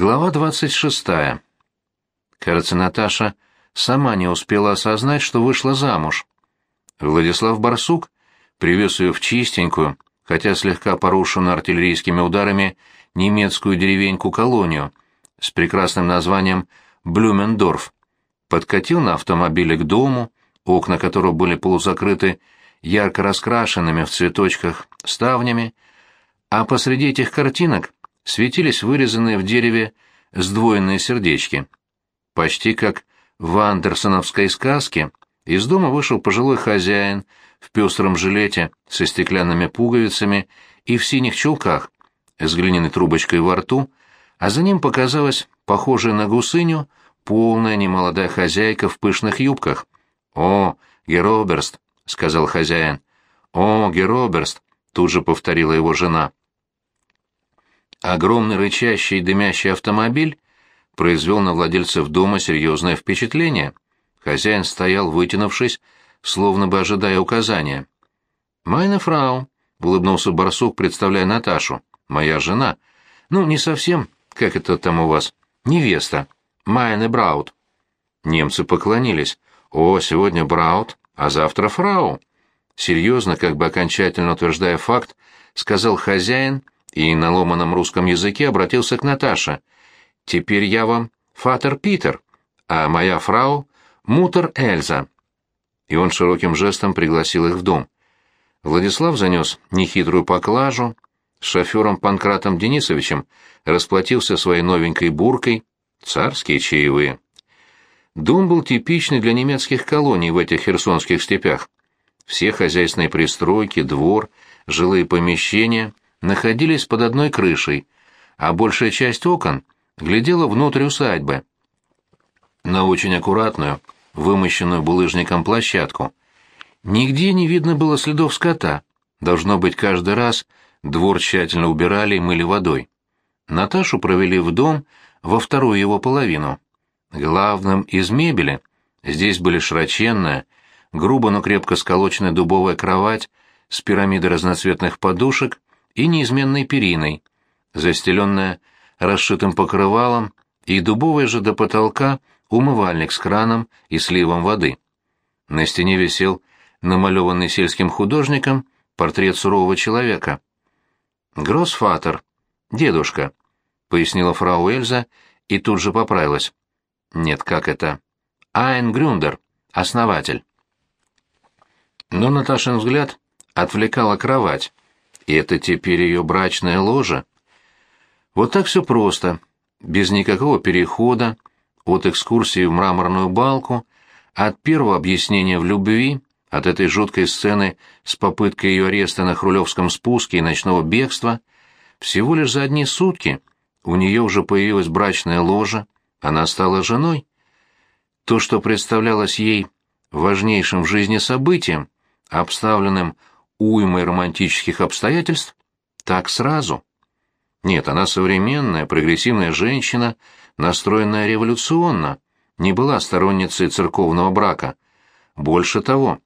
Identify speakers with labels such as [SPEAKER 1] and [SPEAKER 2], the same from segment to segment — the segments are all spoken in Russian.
[SPEAKER 1] Глава 26. Кажется, Наташа сама не успела осознать, что вышла замуж. Владислав Барсук привез ее в чистенькую, хотя слегка порушенную артиллерийскими ударами, немецкую деревеньку-колонию с прекрасным названием Блюмендорф, подкатил на автомобиле к дому, окна которого были полузакрыты ярко раскрашенными в цветочках ставнями, а посреди этих картинок светились вырезанные в дереве сдвоенные сердечки. Почти как в андерсоновской сказке из дома вышел пожилой хозяин в пестром жилете со стеклянными пуговицами и в синих чулках, с глиняной трубочкой во рту, а за ним показалась похожая на гусыню полная немолодая хозяйка в пышных юбках. «О, Героберст!» — сказал хозяин. «О, Героберст!» — тут же повторила его жена. Огромный рычащий дымящий автомобиль произвел на владельцев дома серьезное впечатление. Хозяин стоял, вытянувшись, словно бы ожидая указания. «Майна фрау», — улыбнулся барсук, представляя Наташу, — «моя жена. Ну, не совсем, как это там у вас, невеста. Майне Браут». Немцы поклонились. «О, сегодня Браут, а завтра фрау». Серьезно, как бы окончательно утверждая факт, сказал хозяин и на ломаном русском языке обратился к Наташе. «Теперь я вам фатер Питер, а моя фрау — мутер Эльза». И он широким жестом пригласил их в дом. Владислав занес нехитрую поклажу, с шофером Панкратом Денисовичем расплатился своей новенькой буркой, царские чаевые. Дом был типичный для немецких колоний в этих херсонских степях. Все хозяйственные пристройки, двор, жилые помещения находились под одной крышей, а большая часть окон глядела внутрь усадьбы. На очень аккуратную, вымощенную булыжником площадку. Нигде не видно было следов скота. Должно быть, каждый раз двор тщательно убирали и мыли водой. Наташу провели в дом во вторую его половину. Главным из мебели здесь были широченная, грубо, но крепко сколоченная дубовая кровать с пирамидой разноцветных подушек и неизменной периной, застеленная расшитым покрывалом и дубовая же до потолка умывальник с краном и сливом воды. На стене висел намалеванный сельским художником портрет сурового человека. «Гроссфатер, дедушка», — пояснила фрау Эльза и тут же поправилась. «Нет, как это? Айн Грюндер, основатель». Но Наташин взгляд отвлекала кровать, и это теперь ее брачное ложе. Вот так все просто, без никакого перехода, от экскурсии в мраморную балку, от первого объяснения в любви, от этой жуткой сцены с попыткой ее ареста на Хрулевском спуске и ночного бегства, всего лишь за одни сутки у нее уже появилась брачная ложа, она стала женой. То, что представлялось ей важнейшим в жизни событием, обставленным уймой романтических обстоятельств, так сразу. Нет, она современная, прогрессивная женщина, настроенная революционно, не была сторонницей церковного брака. Больше того,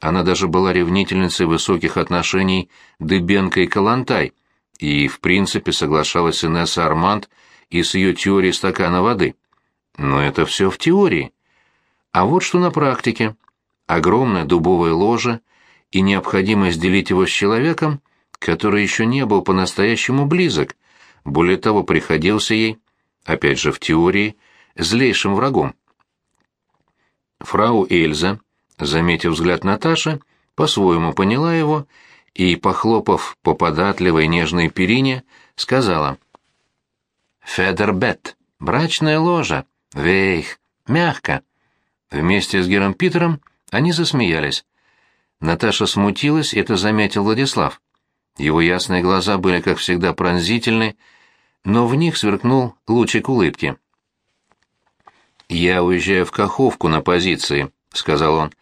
[SPEAKER 1] она даже была ревнительницей высоких отношений Дыбенко и Калантай, и, в принципе, соглашалась Инесса Арманд и с ее теорией стакана воды. Но это все в теории. А вот что на практике. Огромное дубовое ложе — и необходимость делить его с человеком, который еще не был по-настоящему близок, более того, приходился ей, опять же в теории, злейшим врагом. Фрау Эльза, заметив взгляд Наташи, по-своему поняла его и, похлопав по податливой нежной перине, сказала «Федербет, брачная ложа, вейх, мягко». Вместе с Гером Питером они засмеялись. Наташа смутилась, это заметил Владислав. Его ясные глаза были, как всегда, пронзительны, но в них сверкнул лучик улыбки. «Я уезжаю в Каховку на позиции», — сказал он.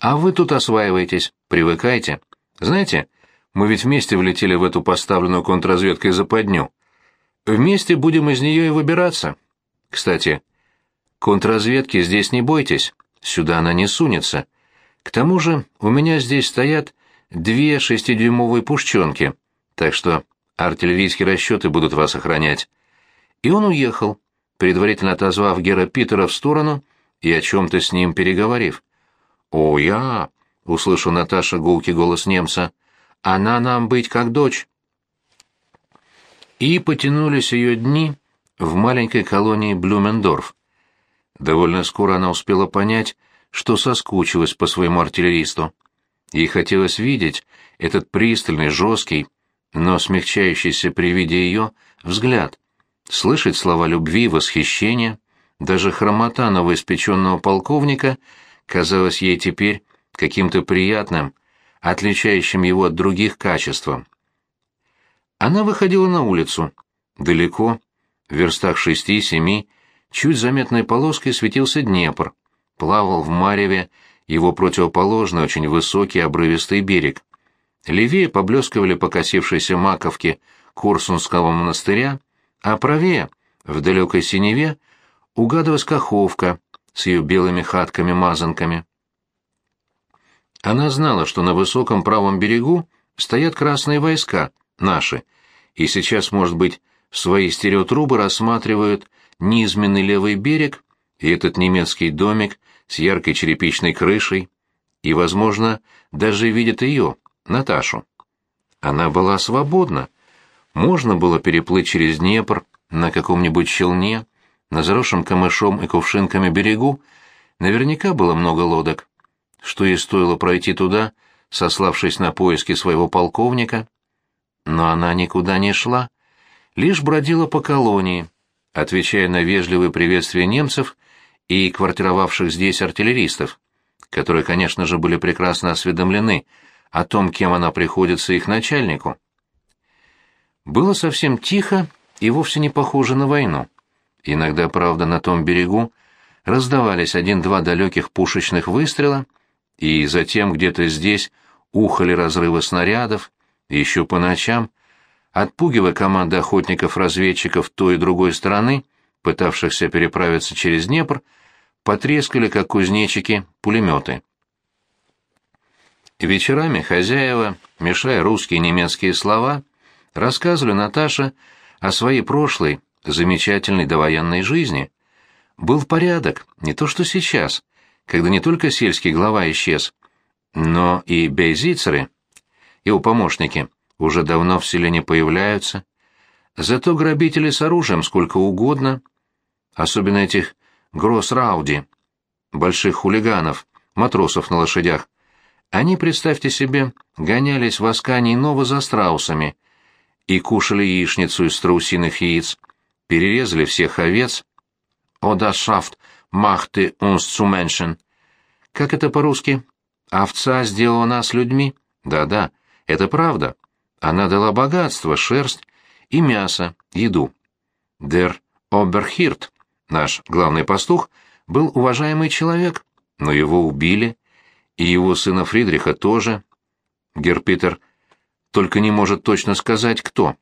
[SPEAKER 1] «А вы тут осваиваетесь, привыкайте. Знаете, мы ведь вместе влетели в эту поставленную контрразведкой западню. Вместе будем из нее и выбираться. Кстати, контрразведки здесь не бойтесь, сюда она не сунется. К тому же у меня здесь стоят две шестидюймовые пушченки, так что артиллерийские расчеты будут вас охранять. И он уехал, предварительно отозвав Гера Питера в сторону и о чем-то с ним переговорив. «О, я!» — услышал Наташа гулкий голос немца. «Она нам быть как дочь». И потянулись ее дни в маленькой колонии Блюмендорф. Довольно скоро она успела понять, что соскучилась по своему артиллеристу. Ей хотелось видеть этот пристальный, жесткий, но смягчающийся при виде ее взгляд, слышать слова любви, восхищения, даже хромота новоиспеченного полковника казалась ей теперь каким-то приятным, отличающим его от других качеством. Она выходила на улицу. Далеко, в верстах шести-семи, чуть заметной полоской светился Днепр, плавал в мареве его противоположный, очень высокий обрывистый берег. Левее поблескивали покосившиеся маковки Курсунского монастыря, а правее, в далекой синеве, угадывалась Каховка с ее белыми хатками-мазанками. Она знала, что на высоком правом берегу стоят красные войска, наши, и сейчас, может быть, свои стереотрубы рассматривают низменный левый берег и этот немецкий домик с яркой черепичной крышей, и, возможно, даже видят ее, Наташу. Она была свободна. Можно было переплыть через Днепр на каком-нибудь челне, на заросшем камышом и кувшинками берегу, наверняка было много лодок. Что ей стоило пройти туда, сославшись на поиски своего полковника? Но она никуда не шла, лишь бродила по колонии, отвечая на вежливые приветствия немцев и квартировавших здесь артиллеристов, которые, конечно же, были прекрасно осведомлены о том, кем она приходится их начальнику. Было совсем тихо и вовсе не похоже на войну. Иногда, правда, на том берегу раздавались один-два далеких пушечных выстрела, и затем где-то здесь ухали разрывы снарядов, еще по ночам, отпугивая команды охотников-разведчиков той и другой стороны, пытавшихся переправиться через Днепр, потрескали, как кузнечики, пулеметы. Вечерами хозяева, мешая русские и немецкие слова, рассказывали Наташе о своей прошлой, замечательной довоенной жизни. Был порядок, не то что сейчас, когда не только сельский глава исчез, но и бейзицеры, его помощники, уже давно в селе не появляются. Зато грабители с оружием сколько угодно, особенно этих гросс-рауди, больших хулиганов, матросов на лошадях, они, представьте себе, гонялись в Аскании Нова за страусами и кушали яичницу из страусиных яиц, перерезали всех овец. «О да шафт, махты uns zu Menschen». Как это по-русски? «Овца сделала нас людьми». Да-да, это правда. Она дала богатство, шерсть и мясо, еду. Дер Оберхирт, наш главный пастух, был уважаемый человек, но его убили, и его сына Фридриха тоже. Герпитер только не может точно сказать, кто.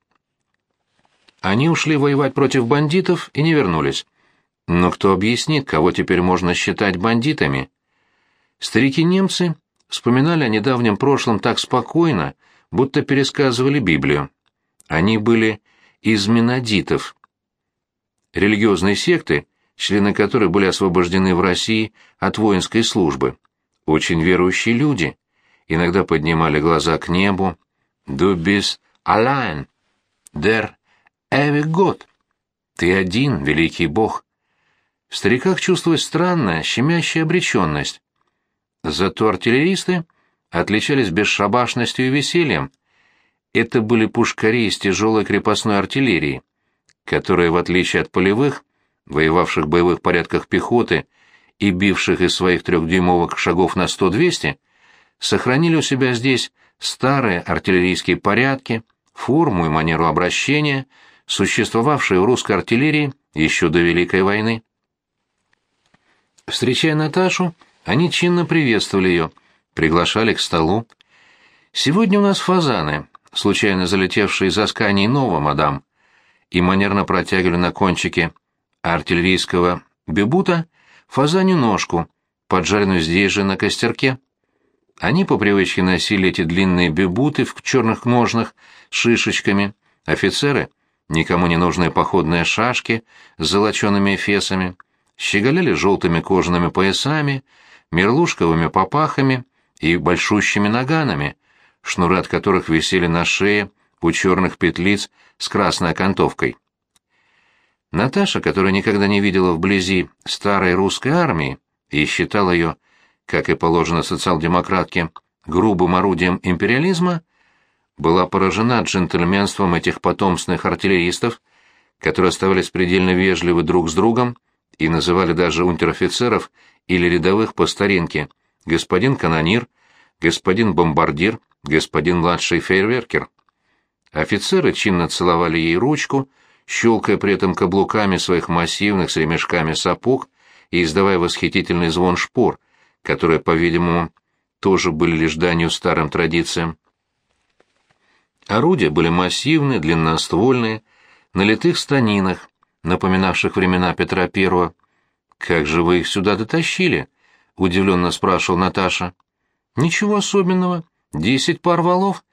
[SPEAKER 1] Они ушли воевать против бандитов и не вернулись. Но кто объяснит, кого теперь можно считать бандитами? Старики-немцы вспоминали о недавнем прошлом так спокойно, будто пересказывали Библию. Они были из менодитов, религиозной секты, члены которой были освобождены в России от воинской службы очень верующие люди. Иногда поднимали глаза к небу. «Du bist allein, der Gott». «Ты один, великий Бог». В стариках чувствовалась странная, щемящая обреченность. Зато артиллеристы отличались бесшабашностью и весельем. Это были пушкари из тяжелой крепостной артиллерии, которые, в отличие от полевых, воевавших в боевых порядках пехоты, и бивших из своих трехдюймовых шагов на 100-200, сохранили у себя здесь старые артиллерийские порядки, форму и манеру обращения, существовавшие в русской артиллерии еще до Великой войны. Встречая Наташу, они чинно приветствовали ее, приглашали к столу. «Сегодня у нас фазаны, случайно залетевшие из Аскании Нова, мадам», и манерно протягивали на кончике артиллерийского бибута фазанью ножку, поджаренную здесь же на костерке. Они по привычке носили эти длинные бебуты в черных ножнах с шишечками, офицеры никому не нужные походные шашки с золочеными эфесами, щеголяли желтыми кожаными поясами, мерлушковыми попахами и большущими наганами, шнуры от которых висели на шее у черных петлиц с красной окантовкой. Наташа, которая никогда не видела вблизи старой русской армии и считала ее, как и положено социал-демократке, грубым орудием империализма, была поражена джентльменством этих потомственных артиллеристов, которые оставались предельно вежливы друг с другом и называли даже унтер-офицеров или рядовых по старинке господин канонир, господин бомбардир, господин младший фейерверкер. Офицеры чинно целовали ей ручку, щелкая при этом каблуками своих массивных с ремешками сапог и издавая восхитительный звон шпор, которые, по-видимому, тоже были лишь данью старым традициям. Орудия были массивные, длинноствольные, на литых станинах, напоминавших времена Петра I. «Как же вы их сюда дотащили?» — удивленно спрашивал Наташа. «Ничего особенного. Десять пар валов.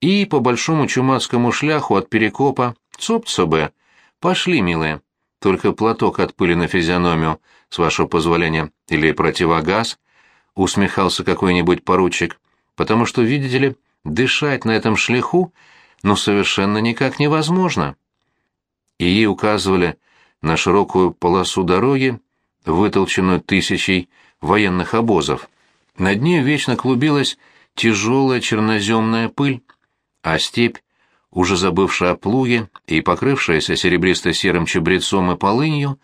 [SPEAKER 1] И по большому чумацкому шляху от Перекопа цоп-цобе. Пошли, милые. Только платок от пыли на физиономию, с вашего позволения, или противогаз», — усмехался какой-нибудь поручик. «Потому что, видите ли, дышать на этом шляху, ну, совершенно никак невозможно» и ей указывали на широкую полосу дороги, вытолченную тысячей военных обозов. Над ней вечно клубилась тяжелая черноземная пыль, а степь, уже забывшая о плуге и покрывшаяся серебристо-серым чабрецом и полынью,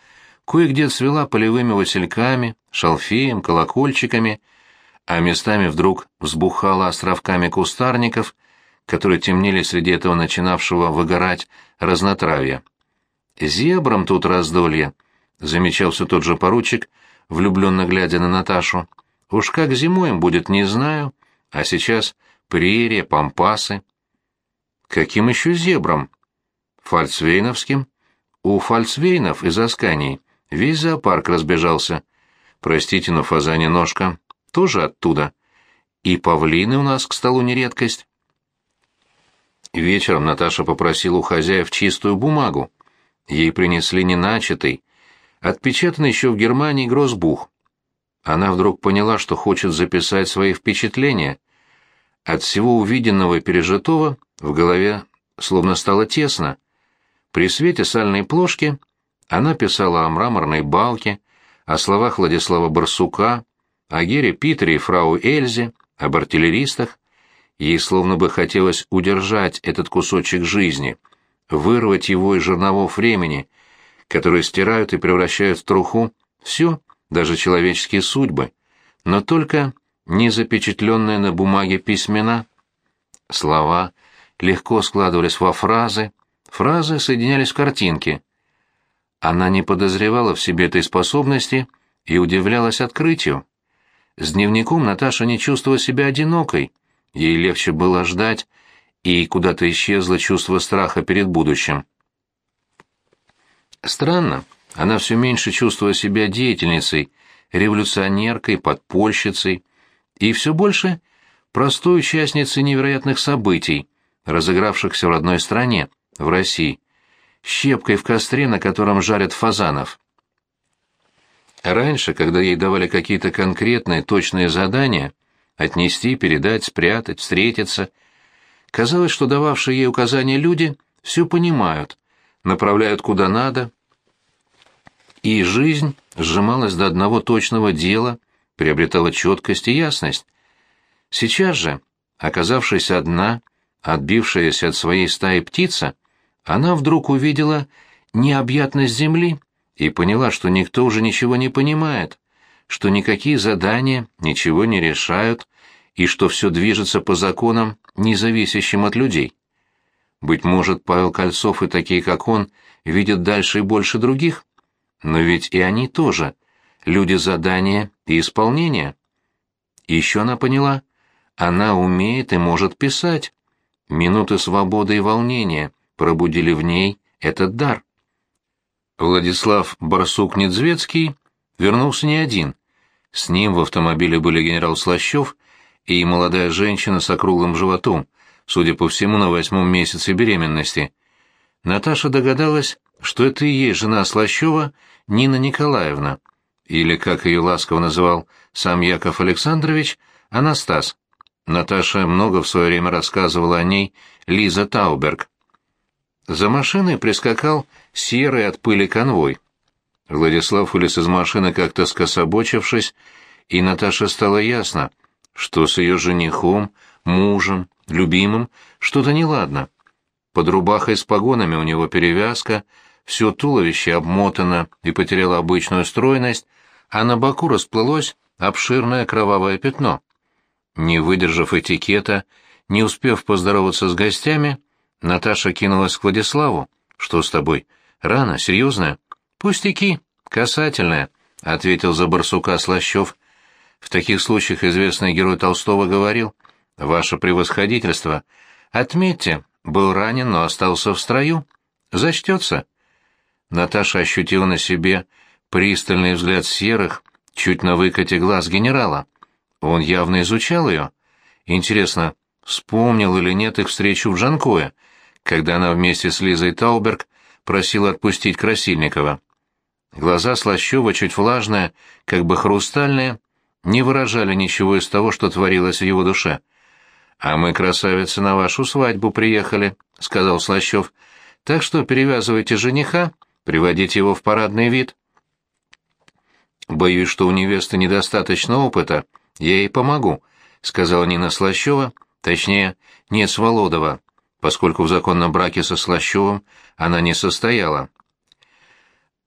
[SPEAKER 1] кое-где цвела полевыми васильками, шалфеем, колокольчиками, а местами вдруг взбухала островками кустарников, которые темнели среди этого начинавшего выгорать разнотравья. Зебрам тут раздолье, — замечал все тот же поручик, влюбленно глядя на Наташу. Уж как зимой им будет, не знаю, а сейчас прерия, пампасы. Каким еще зебрам? Фальцвейновским? У фальцвейнов из Аскании весь зоопарк разбежался. Простите, но фазане ножка тоже оттуда. И павлины у нас к столу не редкость. Вечером Наташа попросила у хозяев чистую бумагу. Ей принесли неначатый, отпечатанный еще в Германии грозбух. Она вдруг поняла, что хочет записать свои впечатления. От всего увиденного и пережитого в голове словно стало тесно. При свете сальной плошки она писала о мраморной балке, о словах Владислава Барсука, о Гере Питере и фрау Эльзе, об артиллеристах. Ей словно бы хотелось удержать этот кусочек жизни — вырвать его из жерновов времени, которые стирают и превращают в труху все, даже человеческие судьбы, но только не запечатленные на бумаге письмена. Слова легко складывались во фразы, фразы соединялись в картинки. Она не подозревала в себе этой способности и удивлялась открытию. С дневником Наташа не чувствовала себя одинокой, ей легче было ждать, и куда-то исчезло чувство страха перед будущим. Странно, она все меньше чувствовала себя деятельницей, революционеркой, подпольщицей, и все больше простой участницей невероятных событий, разыгравшихся в родной стране, в России, щепкой в костре, на котором жарят фазанов. Раньше, когда ей давали какие-то конкретные, точные задания, отнести, передать, спрятать, встретиться – Казалось, что дававшие ей указания люди все понимают, направляют куда надо. И жизнь сжималась до одного точного дела, приобретала четкость и ясность. Сейчас же, оказавшись одна, отбившаяся от своей стаи птица, она вдруг увидела необъятность земли и поняла, что никто уже ничего не понимает, что никакие задания ничего не решают, и что все движется по законам, не зависящим от людей. Быть может, Павел Кольцов и такие, как он, видят дальше и больше других, но ведь и они тоже люди задания и исполнения. Еще она поняла, она умеет и может писать. Минуты свободы и волнения пробудили в ней этот дар. Владислав Барсук-Недзвецкий вернулся не один. С ним в автомобиле были генерал Слащев и молодая женщина с округлым животом, судя по всему, на восьмом месяце беременности. Наташа догадалась, что это и есть жена Слащева Нина Николаевна, или, как ее ласково называл сам Яков Александрович, Анастас. Наташа много в свое время рассказывала о ней Лиза Тауберг. За машиной прискакал серый от пыли конвой. Владислав вылез из машины, как-то скособочившись, и Наташе стало ясно, что с ее женихом, мужем, любимым что-то неладно. Под рубахой с погонами у него перевязка, все туловище обмотано и потеряло обычную стройность, а на боку расплылось обширное кровавое пятно. Не выдержав этикета, не успев поздороваться с гостями, Наташа кинулась к Владиславу. «Что с тобой? Рана? Серьезная?» «Пустяки. Касательная», — ответил за барсука Слащев. В таких случаях известный герой Толстого говорил, «Ваше превосходительство, отметьте, был ранен, но остался в строю. Зачтется». Наташа ощутила на себе пристальный взгляд серых, чуть на выкате глаз генерала. Он явно изучал ее. Интересно, вспомнил или нет их встречу в Жанкое, когда она вместе с Лизой Тауберг просила отпустить Красильникова. Глаза Слащева, чуть влажные, как бы хрустальные, не выражали ничего из того, что творилось в его душе. «А мы, красавицы, на вашу свадьбу приехали», — сказал Слащев. «Так что перевязывайте жениха, приводите его в парадный вид». «Боюсь, что у невесты недостаточно опыта», «Я ей помогу», — сказала Нина Слащева, точнее, нет Сволодова, поскольку в законном браке со Слащевым она не состояла.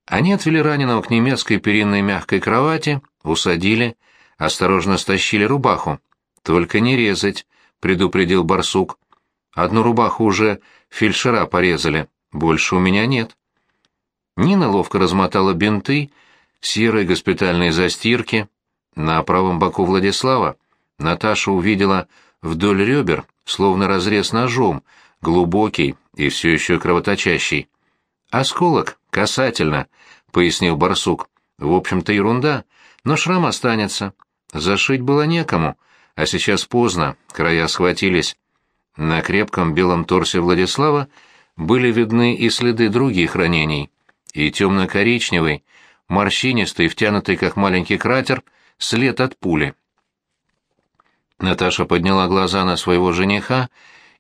[SPEAKER 1] Они отвели раненого к немецкой перинной мягкой кровати, усадили, осторожно стащили рубаху. «Только не резать», — предупредил барсук. «Одну рубаху уже фельдшера порезали, больше у меня нет». Нина ловко размотала бинты, серые госпитальные застирки, на правом боку Владислава Наташа увидела вдоль ребер, словно разрез ножом, глубокий и все еще кровоточащий. «Осколок, касательно», — пояснил барсук. «В общем-то ерунда, но шрам останется. Зашить было некому, а сейчас поздно, края схватились». На крепком белом торсе Владислава были видны и следы других ранений, и темно-коричневый, морщинистый, втянутый как маленький кратер — след от пули. Наташа подняла глаза на своего жениха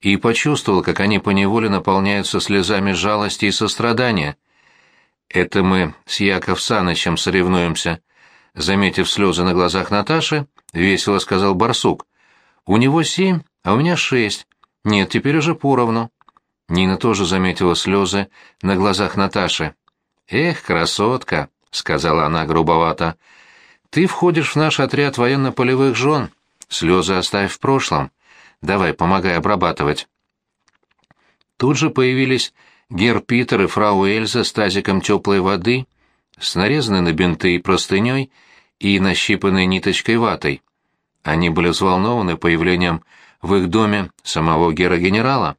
[SPEAKER 1] и почувствовала, как они поневоле наполняются слезами жалости и сострадания. «Это мы с Яков Санычем соревнуемся», — заметив слезы на глазах Наташи, весело сказал барсук. «У него семь, а у меня шесть. Нет, теперь уже поровну». Нина тоже заметила слезы на глазах Наташи. «Эх, красотка», — сказала она грубовато, — ты входишь в наш отряд военно-полевых жен. Слезы оставь в прошлом. Давай, помогай обрабатывать. Тут же появились гер Питер и фрау Эльза с тазиком теплой воды, с нарезанной на бинты и простыней и нащипанной ниточкой ватой. Они были взволнованы появлением в их доме самого гера-генерала.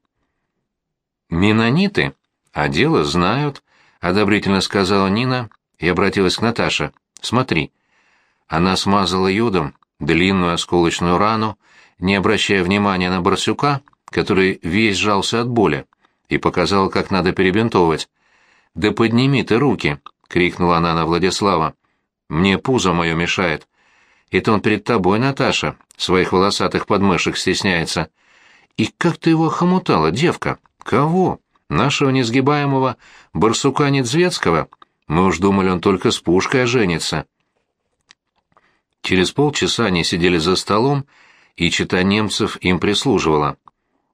[SPEAKER 1] «Менониты? А дело знают», — одобрительно сказала Нина и обратилась к Наташе. «Смотри, она смазала йодом длинную осколочную рану, не обращая внимания на Барсюка, который весь сжался от боли, и показала, как надо перебинтовывать. «Да подними ты руки!» — крикнула она на Владислава. «Мне пузо мое мешает. Это он перед тобой, Наташа, своих волосатых подмышек стесняется. И как ты его хомутала, девка? Кого? Нашего несгибаемого барсука Недзвецкого? Мы уж думали, он только с пушкой оженится». Через полчаса они сидели за столом, и чита немцев им прислуживала.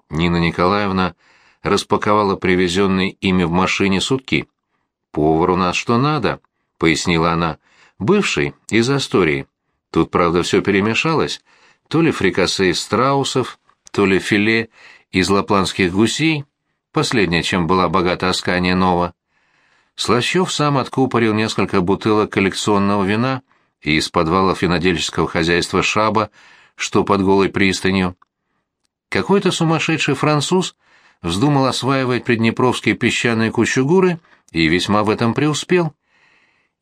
[SPEAKER 1] Нина Николаевна распаковала привезенные ими в машине сутки. «Повар у нас что надо», — пояснила она, — «бывший, из Астории. Тут, правда, все перемешалось. То ли фрикасе из страусов, то ли филе из лапландских гусей, последнее, чем была богата Аскания Нова. Слащев сам откупорил несколько бутылок коллекционного вина — и из подвала винодельческого хозяйства Шаба, что под голой пристанью. Какой-то сумасшедший француз вздумал осваивать приднепровские песчаные кучугуры и весьма в этом преуспел.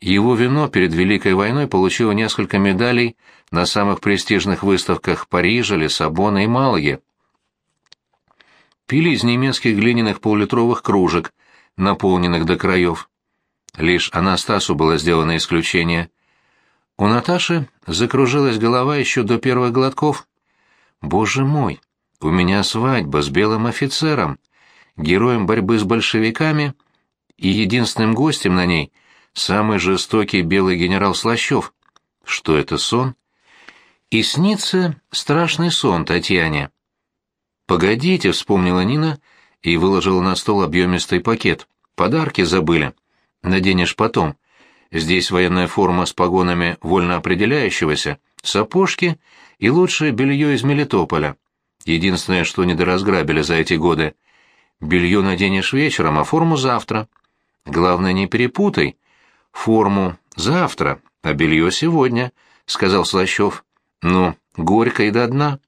[SPEAKER 1] Его вино перед Великой войной получило несколько медалей на самых престижных выставках Парижа, Лиссабона и Малаги. Пили из немецких глиняных полулитровых кружек, наполненных до краев. Лишь Анастасу было сделано исключение. У Наташи закружилась голова еще до первых глотков. «Боже мой, у меня свадьба с белым офицером, героем борьбы с большевиками и единственным гостем на ней — самый жестокий белый генерал Слащев. Что это, сон?» И снится страшный сон Татьяне. «Погодите», — вспомнила Нина и выложила на стол объемистый пакет. «Подарки забыли. Наденешь потом. Здесь военная форма с погонами вольно определяющегося, сапожки и лучшее белье из Мелитополя. Единственное, что недоразграбили за эти годы. Белье наденешь вечером, а форму завтра. Главное, не перепутай. Форму завтра, а белье сегодня», — сказал Слащев. «Ну, горько и до дна».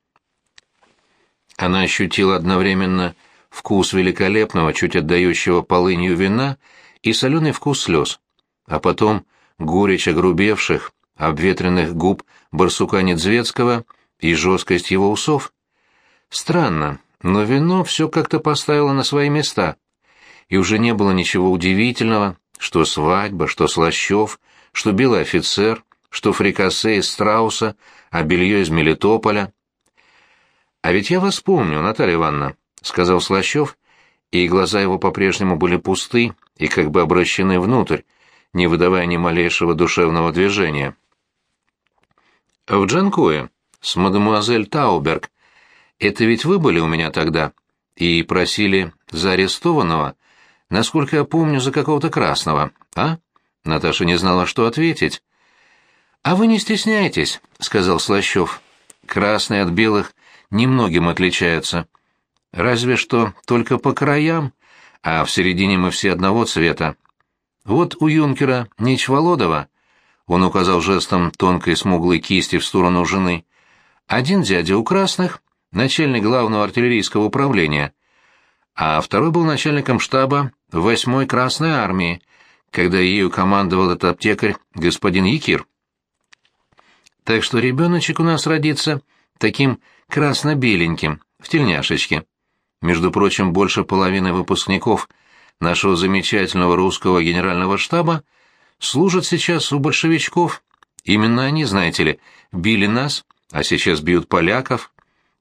[SPEAKER 1] Она ощутила одновременно вкус великолепного, чуть отдающего полынью вина и соленый вкус слез, а потом горечь огрубевших, обветренных губ барсука Недзветского и жесткость его усов. Странно, но вино все как-то поставило на свои места, и уже не было ничего удивительного, что свадьба, что Слащев, что белый офицер, что фрикасе из страуса, а белье из Мелитополя. «А ведь я вас помню, Наталья Ивановна», — сказал Слащев, и глаза его по-прежнему были пусты и как бы обращены внутрь, не выдавая ни малейшего душевного движения. «В Джанкое, с мадемуазель Тауберг. Это ведь вы были у меня тогда и просили за арестованного, насколько я помню, за какого-то красного, а?» Наташа не знала, что ответить. «А вы не стесняйтесь», — сказал Слащев. «Красные от белых немногим отличаются. Разве что только по краям, а в середине мы все одного цвета. Вот у юнкера Ничволодова, он указал жестом тонкой смуглой кисти в сторону жены, один дядя у красных, начальник главного артиллерийского управления, а второй был начальником штаба 8-й Красной армии, когда ею командовал этот аптекарь господин Якир. Так что ребеночек у нас родится таким красно-беленьким, в тельняшечке. Между прочим, больше половины выпускников нашего замечательного русского генерального штаба служат сейчас у большевичков. Именно они, знаете ли, били нас, а сейчас бьют поляков.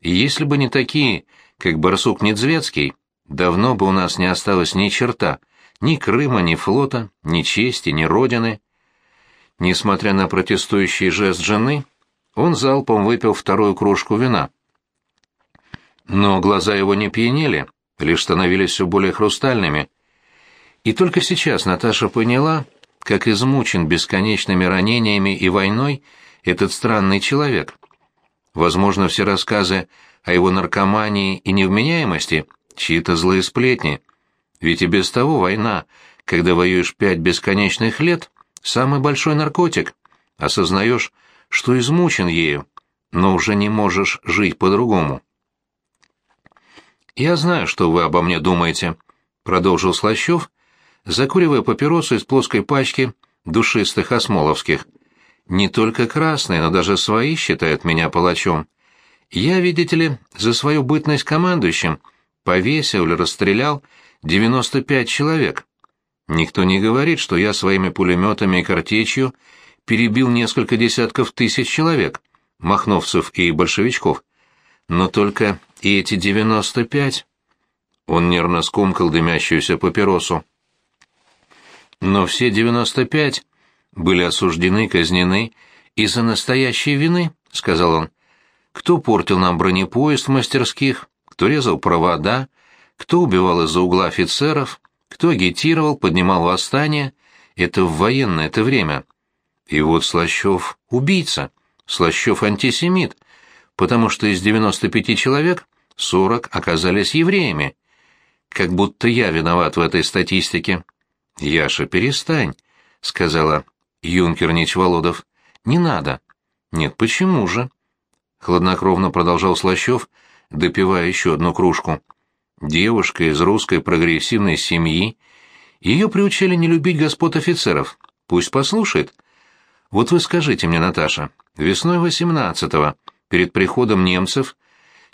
[SPEAKER 1] И если бы не такие, как Барсук Недзвецкий, давно бы у нас не осталось ни черта, ни Крыма, ни флота, ни чести, ни родины. Несмотря на протестующий жест жены, он залпом выпил вторую кружку вина. Но глаза его не пьянели, лишь становились все более хрустальными. И только сейчас Наташа поняла, как измучен бесконечными ранениями и войной этот странный человек. Возможно, все рассказы о его наркомании и невменяемости — чьи-то злые сплетни. Ведь и без того война, когда воюешь пять бесконечных лет, самый большой наркотик. Осознаешь, что измучен ею, но уже не можешь жить по-другому. «Я знаю, что вы обо мне думаете», — продолжил Слащев, закуривая папиросу из плоской пачки душистых осмоловских. «Не только красные, но даже свои считают меня палачом. Я, видите ли, за свою бытность командующим повесил или расстрелял 95 человек. Никто не говорит, что я своими пулеметами и картечью перебил несколько десятков тысяч человек, махновцев и большевичков. Но только и эти девяносто пять... Он нервно скомкал дымящуюся папиросу. Но все девяносто пять были осуждены, казнены из-за настоящей вины, — сказал он. Кто портил нам бронепоезд в мастерских, кто резал провода, кто убивал из-за угла офицеров, кто агитировал, поднимал восстание. Это в военное это время. И вот Слащев — убийца, Слащев — антисемит, потому что из 95 человек 40 оказались евреями. Как будто я виноват в этой статистике. «Яша, перестань», — сказала юнкер Ничволодов. «Не надо». «Нет, почему же?» Хладнокровно продолжал Слащев, допивая еще одну кружку. Девушка из русской прогрессивной семьи. Ее приучили не любить господ офицеров. Пусть послушает. Вот вы скажите мне, Наташа, весной восемнадцатого, перед приходом немцев,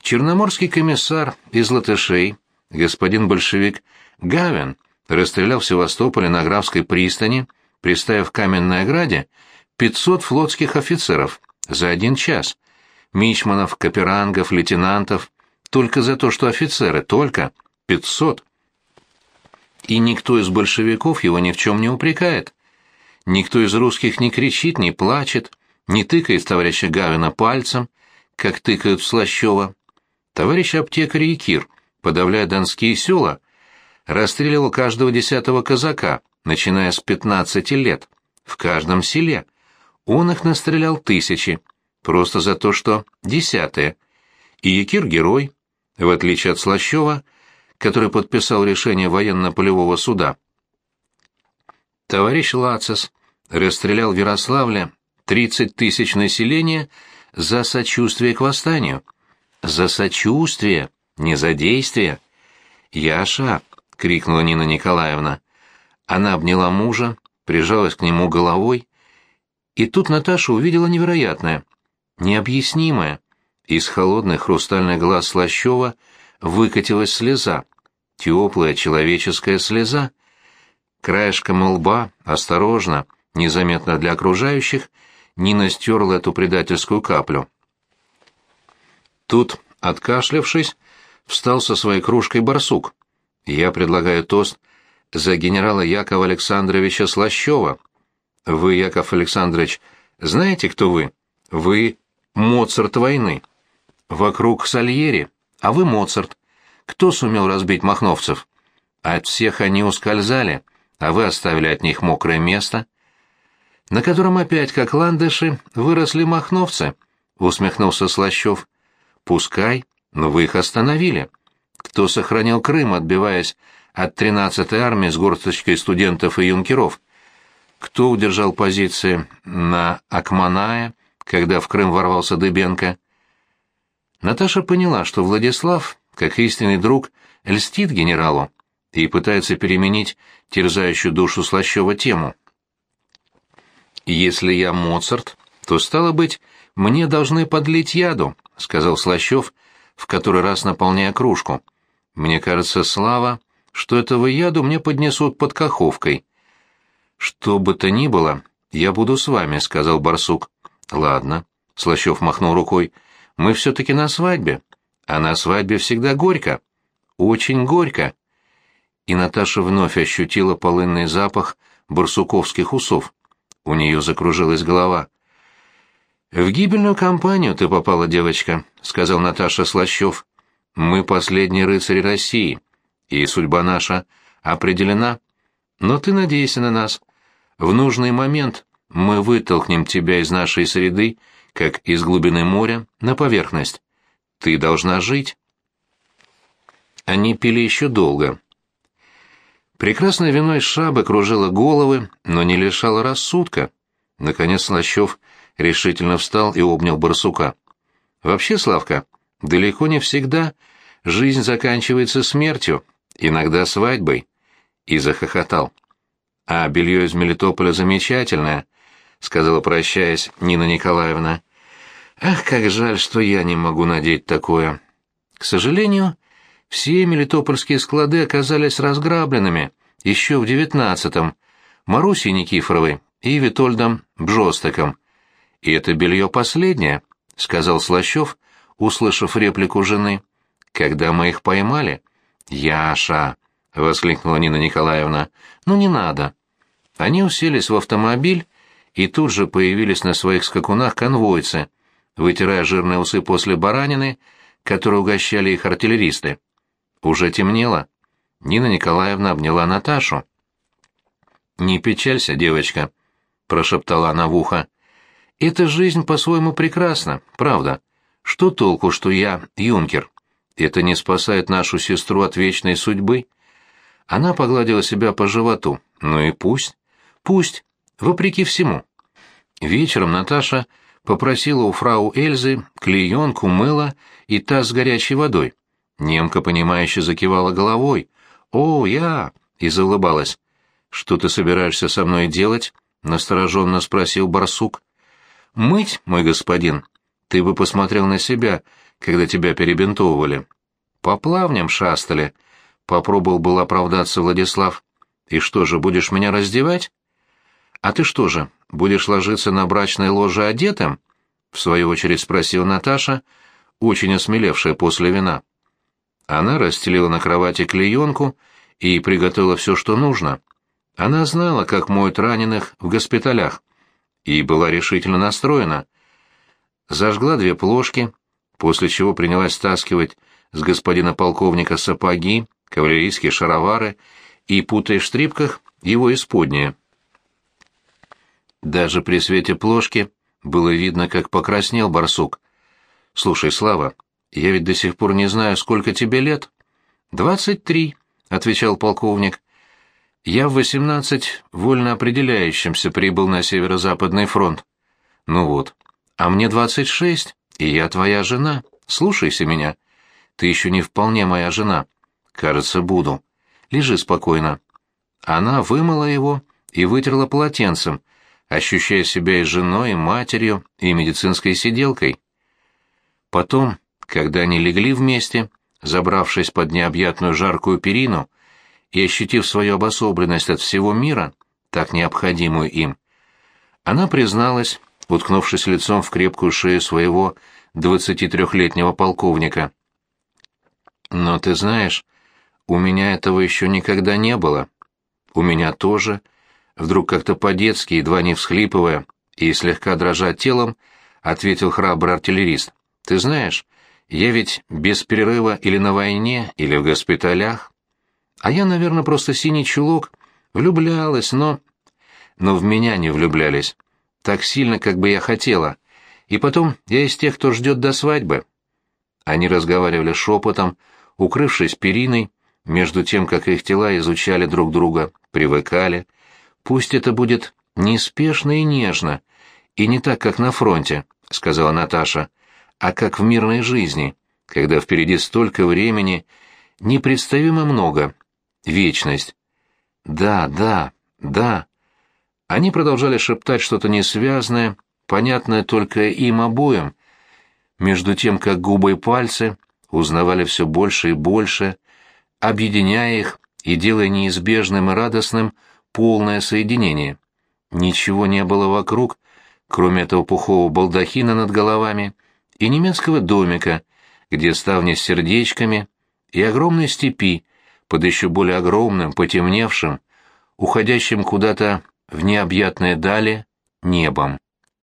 [SPEAKER 1] черноморский комиссар из латышей, господин большевик Гавен, расстрелял в Севастополе на Графской пристани, приставив к каменной ограде 500 флотских офицеров за один час. Мичманов, каперангов, лейтенантов. Только за то, что офицеры, только 500. И никто из большевиков его ни в чем не упрекает. Никто из русских не кричит, не плачет, не тыкает товарища Гавина пальцем, как тыкают в Слащева. Товарищ аптекарь Якир, подавляя донские села, расстреливал каждого десятого казака, начиная с 15 лет, в каждом селе. Он их настрелял тысячи, просто за то, что десятые. И Якир герой, в отличие от Слащева, который подписал решение военно-полевого суда. Товарищ Лацис расстрелял в Ярославле 30 тысяч населения за сочувствие к восстанию. За сочувствие, не за действие. «Яша!» — крикнула Нина Николаевна. Она обняла мужа, прижалась к нему головой, и тут Наташа увидела невероятное, необъяснимое. Из холодных хрустальных глаз Слащева выкатилась слеза, теплая человеческая слеза. Краешком лба, осторожно, незаметно для окружающих, Нина стерла эту предательскую каплю. Тут, откашлявшись, встал со своей кружкой барсук. Я предлагаю тост за генерала Якова Александровича Слащева. Вы, Яков Александрович, знаете, кто вы? Вы Моцарт войны. Вокруг Сальери, а вы Моцарт. Кто сумел разбить махновцев? От всех они ускользали, а вы оставили от них мокрое место — на котором опять, как ландыши, выросли махновцы, — усмехнулся Слащев. — Пускай, но вы их остановили. Кто сохранил Крым, отбиваясь от 13-й армии с горсточкой студентов и юнкеров? Кто удержал позиции на Акманае, когда в Крым ворвался Дыбенко? Наташа поняла, что Владислав, как истинный друг, льстит генералу и пытается переменить терзающую душу Слащева тему. «Если я Моцарт, то, стало быть, мне должны подлить яду», — сказал Слащев, в который раз наполняя кружку. «Мне кажется, Слава, что этого яду мне поднесут под каховкой». «Что бы то ни было, я буду с вами», — сказал барсук. «Ладно», — Слащев махнул рукой, — «мы все-таки на свадьбе, а на свадьбе всегда горько, очень горько». И Наташа вновь ощутила полынный запах барсуковских усов. У нее закружилась голова. «В гибельную компанию ты попала, девочка», — сказал Наташа Слащев. «Мы последние рыцари России, и судьба наша определена. Но ты надейся на нас. В нужный момент мы вытолкнем тебя из нашей среды, как из глубины моря, на поверхность. Ты должна жить». Они пили еще долго. Прекрасное вино из шабы кружило головы, но не лишало рассудка. Наконец Слащев решительно встал и обнял барсука. «Вообще, Славка, далеко не всегда жизнь заканчивается смертью, иногда свадьбой». И захохотал. «А белье из Мелитополя замечательное», — сказала, прощаясь, Нина Николаевна. «Ах, как жаль, что я не могу надеть такое». К сожалению, все мелитопольские склады оказались разграбленными еще в девятнадцатом, Марусей Никифоровой и Витольдом Бжостыком. «И это белье последнее», — сказал Слащев, услышав реплику жены. «Когда мы их поймали...» «Яша!» — воскликнула Нина Николаевна. «Ну не надо». Они уселись в автомобиль и тут же появились на своих скакунах конвойцы, вытирая жирные усы после баранины, которые угощали их артиллеристы. Уже темнело. Нина Николаевна обняла Наташу. «Не печалься, девочка», — прошептала она в ухо. «Эта жизнь по-своему прекрасна, правда. Что толку, что я юнкер? Это не спасает нашу сестру от вечной судьбы». Она погладила себя по животу. «Ну и пусть. Пусть. Вопреки всему». Вечером Наташа попросила у фрау Эльзы клеенку, мыло и таз с горячей водой. Немка, понимающе закивала головой. «О, я!» — и заулыбалась. «Что ты собираешься со мной делать?» — настороженно спросил барсук. «Мыть, мой господин. Ты бы посмотрел на себя, когда тебя перебинтовывали». «По плавням шастали», — попробовал был оправдаться Владислав. И что же, будешь меня раздевать? А ты что же, будешь ложиться на брачное ложе одетым? В свою очередь спросила Наташа, очень осмелевшая после вина. Она расстелила на кровати клеенку и приготовила все, что нужно. Она знала, как моют раненых в госпиталях, и была решительно настроена. Зажгла две плошки, после чего принялась стаскивать с господина полковника сапоги, кавалерийские шаровары и, путая в штрипках, его исподнее. Даже при свете плошки было видно, как покраснел барсук. «Слушай, Слава, я ведь до сих пор не знаю, сколько тебе лет». «Двадцать три», — отвечал полковник. «Я в восемнадцать вольно определяющимся прибыл на Северо-Западный фронт». «Ну вот. А мне двадцать шесть, и я твоя жена. Слушайся меня. Ты еще не вполне моя жена. Кажется, буду. Лежи спокойно». Она вымыла его и вытерла полотенцем, ощущая себя и женой, и матерью, и медицинской сиделкой. Потом, когда они легли вместе, забравшись под необъятную жаркую перину и ощутив свою обособленность от всего мира, так необходимую им, она призналась, уткнувшись лицом в крепкую шею своего 23-летнего полковника. «Но ты знаешь, у меня этого еще никогда не было. У меня тоже», Вдруг как-то по-детски, едва не всхлипывая и слегка дрожа телом, ответил храбрый артиллерист. «Ты знаешь, я ведь без перерыва или на войне, или в госпиталях. А я, наверное, просто синий чулок. Влюблялась, но... Но в меня не влюблялись. Так сильно, как бы я хотела. И потом, я из тех, кто ждет до свадьбы». Они разговаривали шепотом, укрывшись периной, между тем, как их тела изучали друг друга, привыкали — Пусть это будет неспешно и нежно, и не так, как на фронте, — сказала Наташа, — а как в мирной жизни, когда впереди столько времени, непредставимо много, вечность. Да, да, да. Они продолжали шептать что-то несвязное, понятное только им обоим, между тем, как губы и пальцы узнавали все больше и больше, объединяя их и делая неизбежным и радостным полное соединение. Ничего не было вокруг, кроме этого пухового балдахина над головами и немецкого домика, где ставни с сердечками, и огромной степи, под еще более огромным, потемневшим, уходящим куда-то в необъятные дали небом.